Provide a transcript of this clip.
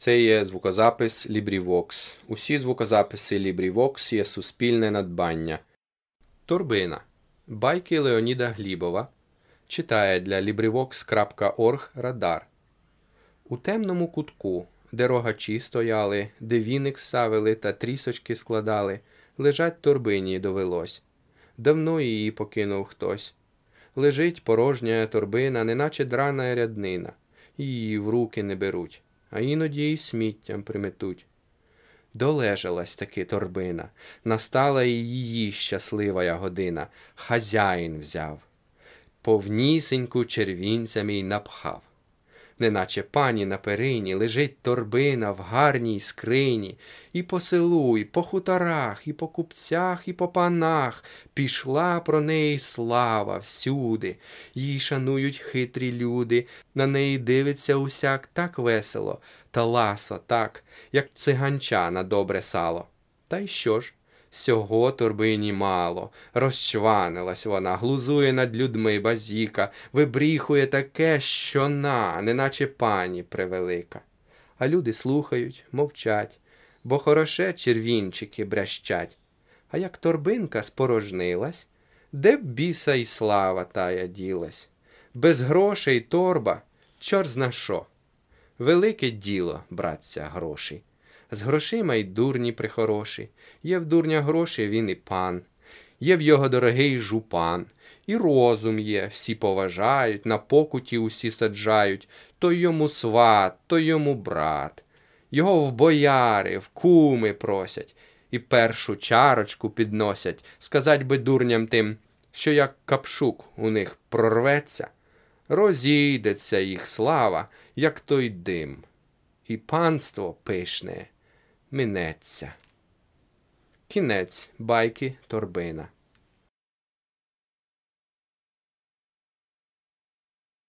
Це є звукозапис LibriVox. Усі звукозаписи LibriVox є суспільне надбання. Торбина. Байки Леоніда Глібова. Читає для LibriVox.org Радар. У темному кутку, де рогачі стояли, де віник ставили та трісочки складали, лежать торбині довелось. Давно її покинув хтось. Лежить порожня торбина, неначе драна ряднина, її в руки не беруть, а іноді й сміттям приметуть. Долежалась таки торбина, настала і її щаслива година, хазяїн взяв, повнісеньку червінцями й напхав. Неначе пані на перині лежить торбина в гарній скрині, і по селу, і по хуторах, і по купцях, і по панах пішла про неї слава всюди, її шанують хитрі люди, на неї дивиться усяк так весело, та ласо так, як циганча на добре сало. Та й що ж? Сього торбині мало, розчванилась вона, глузує над людьми базіка, вибріхує таке, що на, неначе пані превелика. А люди слухають, мовчать, бо хороше червінчики брящать. А як торбинка спорожнилась, де б біса й слава тая ділась? Без грошей торба, чор зна що. Велике діло, братця, гроші. З грошима й дурні прихороші. Є в дурня гроші він і пан, є в його дорогий жупан, і розум є, всі поважають, на покуті усі саджають, то йому сват, то йому брат. Його в бояри, в куми просять, і першу чарочку підносять, сказать би дурням тим, що як капшук у них прорветься, розійдеться їх слава, як той дим, і панство пишне минеться. Кінець байки торбина.